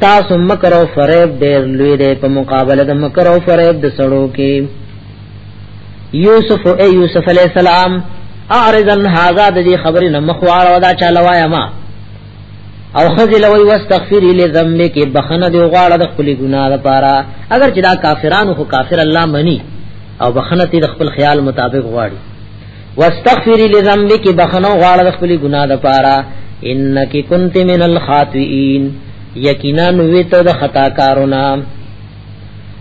تاسو مکر او فریب ډیر لوی دی په مقابله د مکر او فریب د سړو کې یوسف او یوسف علی السلام اعرضن هاذا د دې خبرې نه مخوار او دا چاله وایا ما او خذل وی واستغفر لذنبک بخنه دی غواړه د خپل ګناه لپاره اگر چې دا کافرانو خو کافر الله منی او بخنه تی د خپل خیال مطابق غواړي واستغفری لذنبک بخنو غواړه خپل ګناه د پاره انک کنت من الخاطئین یقینا وی ته د خطا کارونه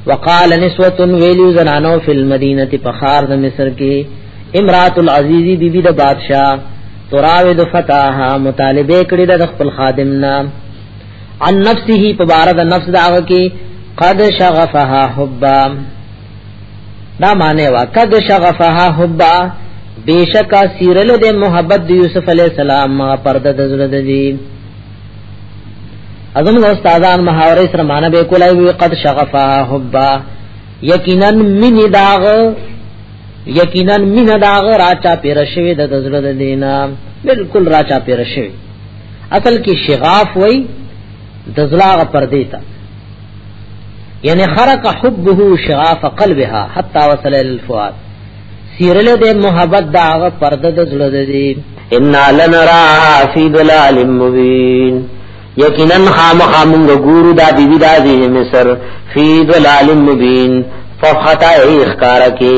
وقال نسوه ویلو زنانو فی المدینه فخار د مصر کې امرات العزیز بی بی د بادشاہ تراوی د فتاها مطالبه کړی د خپل خادم نام عن نفسه په بار د نفس داغه کې قد شغفها حبا دا معنی وا قد شغفها حبا بیشکا سیرل د محبت د یوسف علی السلام ما پرده د زړه دی اعظم استادان محاوره سره معنی به کولای وی قد شغفها حبا یقینا من داغ یقینا من داغ راچا پیر شوی د زړه د دینا بالکل راچا پیر شوی اصل کې شغاف وای د زلاغ پردې ته یعنی خرق حبه شغاف قلبها حتا وصل الى الفؤاد سیرل دے محبت دا آغا پرد دا زلد دی
انا لنراها فی دلال مبین یقینا خامخا مونږ ګورو دا بی بی دا دی مصر فی دلال مبین فخطا اخکار کی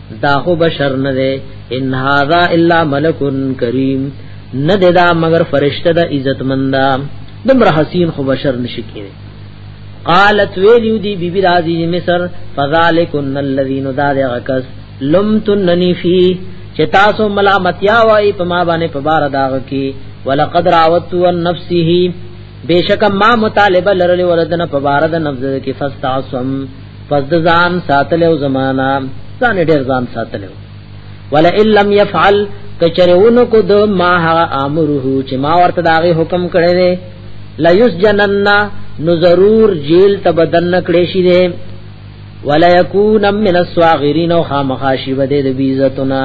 دا خو
بشر نه دی ان هاذا الا ملک کریم نه دی دا مگر فرشته د عزت مندا دمر حسین خو بشر نشی کیږي قالت ویلیو دی بی بی رازی مصر فذالکن الذین دار غکس لمتننی فی چې تاسو ملامتیا وای په ما باندې په بار داغ کی ولقد راوت عن نفسه بیشک ما مطالبه لرلی ولدن په بار د نفس کې فاستعصم پس د ځان ساتل او زمانہ ځان ډیر ځان ساتل ولا ان لم يفعل کچرونو کو د ما امره چې ما ورته داغه حکم کړی دی لا یسجنن نو ضرور جیل ته بدن کړی شي دی ولا یکون من الصاغرین او خامخاشی بده د بیزتنا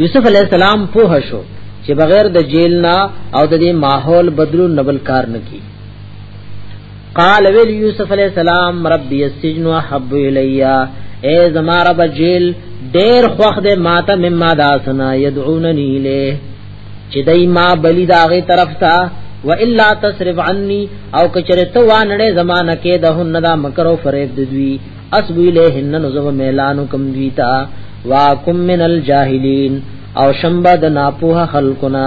یوسف علی السلام په شو چې بغیر د جیل نه او د دې ماحول بدلون نبل کار نکي قال ویل یوسف علیہ السلام ربی السجن احب الیا اے زما رب جیل ډیر خوخ دے ماتا مما داسنا یدعوننی لے چې دای ما بلی داغه طرف تا و الا تصرف عني او کچره تو وانړې زمانہ کې دهن دا مکر او فریب دوی اسبو الیهن نزو میلان کم دوی تا واکم من الجاهلین او شمبد ناپوه خلقنا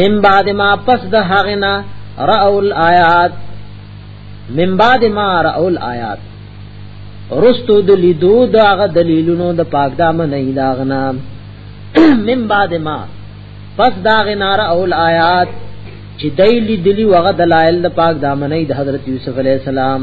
من بعد ما پس د هغه نه راو الایات من بعد ما راو الایات رستو د لیدو د هغه دلیلونو د پاک دام نه ایداغنا من بعد ما پس دا غنار اول آیات چې دای لیدلی وغه دلایل د پاک دامنې د حضرت یوسف علی السلام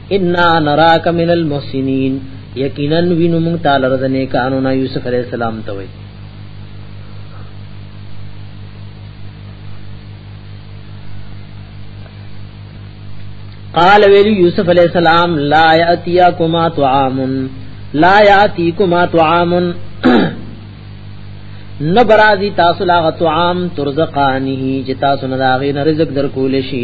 ان نراک من المحسنین یقینا وینو مونږ تعالی رزنه کانو نا یوسف علی السلام ته وای قال ویلی یوسف علیہ السلام لا یاتیکما طعام لا یاتیکما طعام نبرازی تاسو لاغ طعام ترزقانه چې تاسو نه داغې نه رزق درکول شي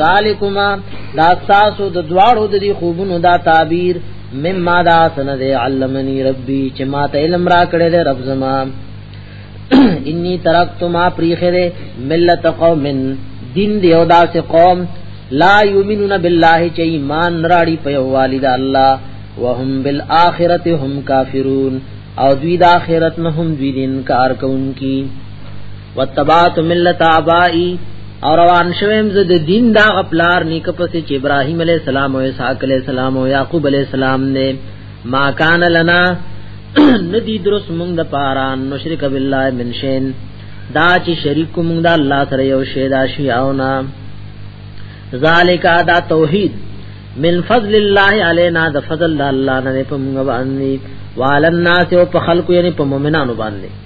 ذالکما دا تاسو د دواړو د دې خوبونو دا تعبیر مما دا سند علمنی ربی چې ما ته علم را کړې ده رب زما انی ترکت ما پریخره ملت قوم دین دی او داسې قوم لا یؤمنون بالله چې ایمان راړي په والد الله وهم بالآخرته هم کافرون او دوی د آخرت نه هم دوی انکار کوونکي وتبعت ملت ابائی او روان شوم زه د دین دا غپلار نیک پس چې ابراهیم علی السلام او اسحاق علی السلام او یعقوب علی السلام نه ما کان لنا ندی درس مونږ د پاره نشرک بالله من شین دا چې شریک مونږ د الله سره یو شی دا شی او نا ذالک دا توحید من فضل الله علینا د فضل الله نه په مونږ باندې وعلى الناس او په خلق یعنی په مؤمنانو باندې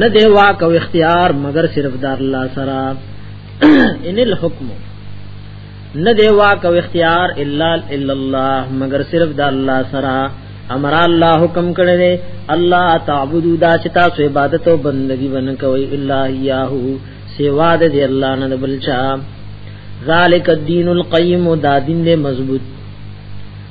نه دی واک او اختیار مگر صرف د الله سره ان الحكم نه دی واک او اختیار الا الا الله مگر صرف د الله سره امر الله حکم کړی دی الله تعبدو دا چې تاسو عبادت او بندگی ونه کوي الا یاه سوا د دی الله نه بلچا ذالک الدین القیم دا دین دی مضبوط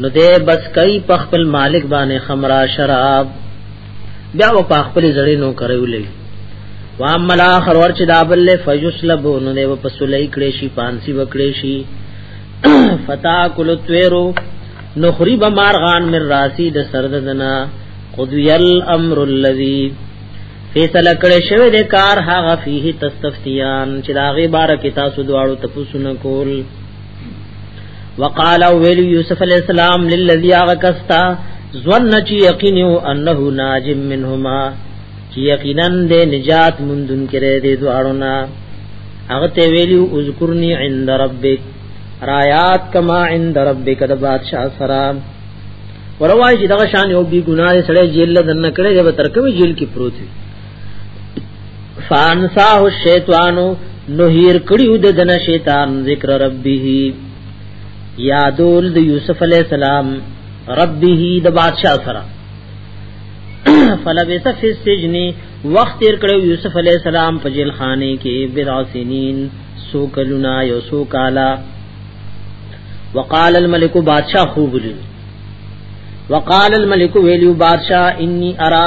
نو دې بس کوي په خپل مالک باندې خمرا شراب بیا و په خپل زړه نو کړولې وامل اخر ور چې دابل فیسلب نو دې په سولې کړې شي پانسی وکړې شي فتا کل تویرو نخری بمارغان من راسی د سرددنا قضی الامر الذی فیصله کړې شوی د کار هغه فيه تستفتیان چې داغه بار کې تاسو دواړو تپوسونه کول وقال ویل یوسف علی السلام للذي اغکستا ظن چی یقینو انه ناج منهما چی یقینا دې نجات مندون کړي دې دواړو نا هغه ته ویلو اذکرنی عند ربک رایات کما عند ربک د بادشاہ سره وروای چې دغه شان یو بی ګناه سره جیل دنه کړي به ترکوي جیل کې پروت وي فانساه الشیطان نو هیر کړیو د دنه شیطان ذکر ربه یادول د یوسف علی السلام ربه د بادشاہ سره فلبث فی السجن وخت تیر کړو یوسف علی السلام په جیل خانه کې بضع سنین سو کلونا یو سو کالا وقال الملک بادشاہ خوب وقال الملک ویلیو بادشاہ انی ارا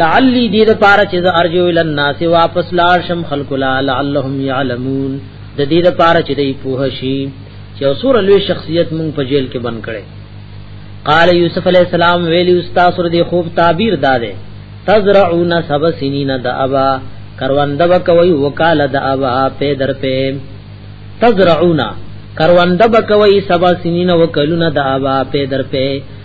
لعلی دې د پاره چې زه ارجو ال الناس واپس لاړ شم خلق لا لعلهم يعلمون د دې د پاره چې دې پوه شي چې اوسور لوی شخصیت مونږ په جیل کې بند کړي قال یوسف علی السلام ویلی استاد سره دې خوب تعبیر داده تزرعون سب سنین د ابا کرونده وکوي وکاله د ابا په در په تزرعون کرونده وکوي سب سنین وکلون د ابا په در په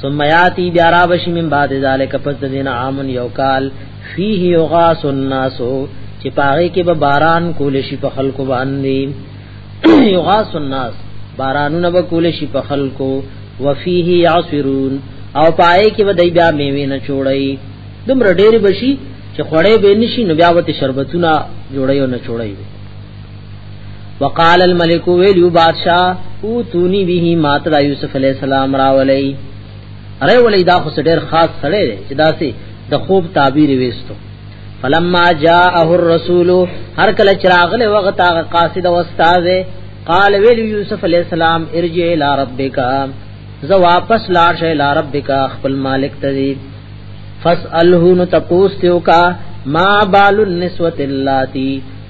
ثم یاتی بیا را بشی من بعد ذالک پس دین عام یو کال فیه یغاس الناس چې پاره کې به باران کول شي په خلکو باندې یغاس الناس بارانونه به کول شي په خلکو وفیه یعصرون او پای کې به دای بیا میوه نه چوړی دومره ډېر بشي چې خړې به نشي نو بیا وته شربتونه جوړي او نه چوړي وقال الملك ویلو بادشاہ او تونی به مات را یوسف علی السلام را ولی اره ولی دا خو ډیر خاص سره دی چې داسې د خوب تعبیر وېستو فلما جاءه الرسول هر کله چراغله وخت هغه قاصد او استاد قال ویل یوسف علی السلام ارجع الى ربک زه واپس لاړ شې الى ربک خپل مالک ته دی فسأله نو تپوس تیو کا ما بال النسوت اللاتی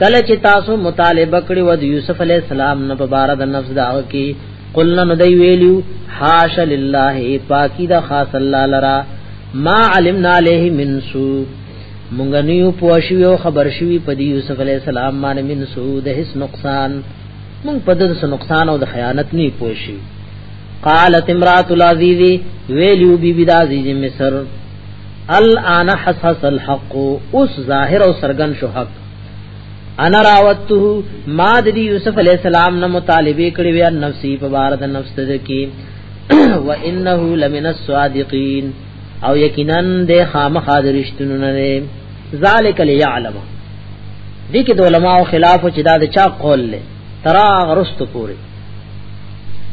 کله چې تاسو مطالبه کړی و د یوسف علی السلام نه په بار د نفس دا کی قلنا ندی ویلو حاش لله پاکی دا خاص الله لرا ما علمنا علیه من سو مونږ نیو پوښیو او خبر شوی په دی یوسف علی السلام باندې من سو د هیڅ نقصان مونږ په دغه نقصان او د خیانت نه پوښی قالت امرات العزیز ویلو بی بی د عزیز مصر الان حسس الحق اوس ظاهر او سرغن شو حق انا راوته ما د یوسف علی السلام نه مطالبه کړی وی نفسي په بار د نفس ذکی و انه لمن الصادقین او یقینا د خامخ درشتونه نه ذالک لیعلم دې کې د علماو خلاف چې دا د چا قول له ترا غرست پوری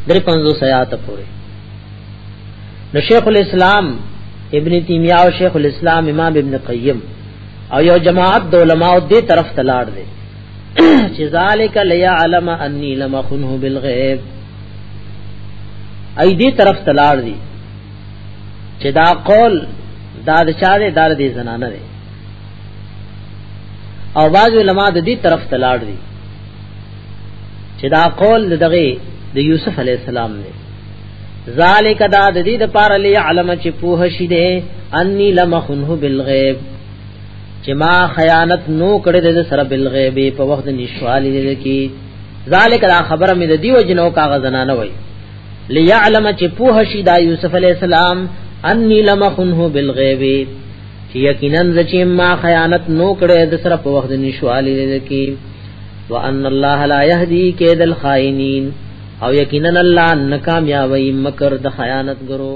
درې پنځو سیات پوری نو شیخ الاسلام ابن تیمیہ او شیخ الاسلام امام ابن قیم او یو جماعت د علماء دې طرف ته لاړ دي چې ذالک لیعلم انی لم اخنه بالغیب ای دې طرف ته لاړ دي چې دا قول دا د چا دې دار دې زنانه دي او باز علماء د دې طرف ته لاړ دي چې دا قول دغه د یوسف علی السلام دی ذالک دا د دې د پاره لې علم چې پوه شې دې انی لمخنه بالغیب چې ما خیانت نو کړې د سره بالغیب په وخت نشوالې دې کې ذالک دا خبره مې د دیو جنو کاغذ نه نه وای ليعلم چې پوه شې دا یوسف علی السلام انی لمخنه بالغیب چې یقینا چې ما خیانت نو کړې د سره په وخت نشوالې دې کې وان الله لا يهدي كيد الخائنين او یقینا الله ناکامیابی مکر د خیانت ګرو